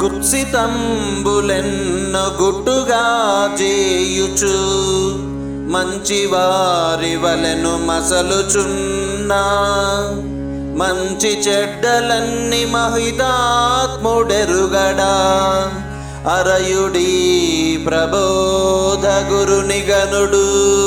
కుత్సితంబులెన్న గుట్టుగా చేయుచు మంచి వారి వలెను మసలుచున్నా మంచి చెడ్డలన్నీ మహితాత్ముడెరుగడా. అరయుడి ప్రబోధ గురునిగనుడు.